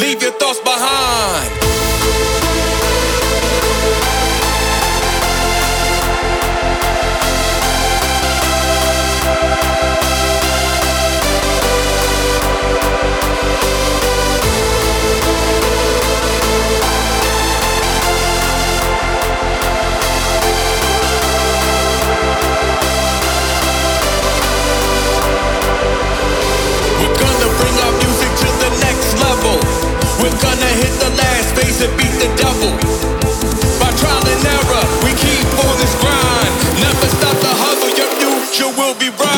Leave your thoughts behind. the last phase to beat the devil. By trial and error, we keep on this grind. Never stop the hustle, your future will be bright.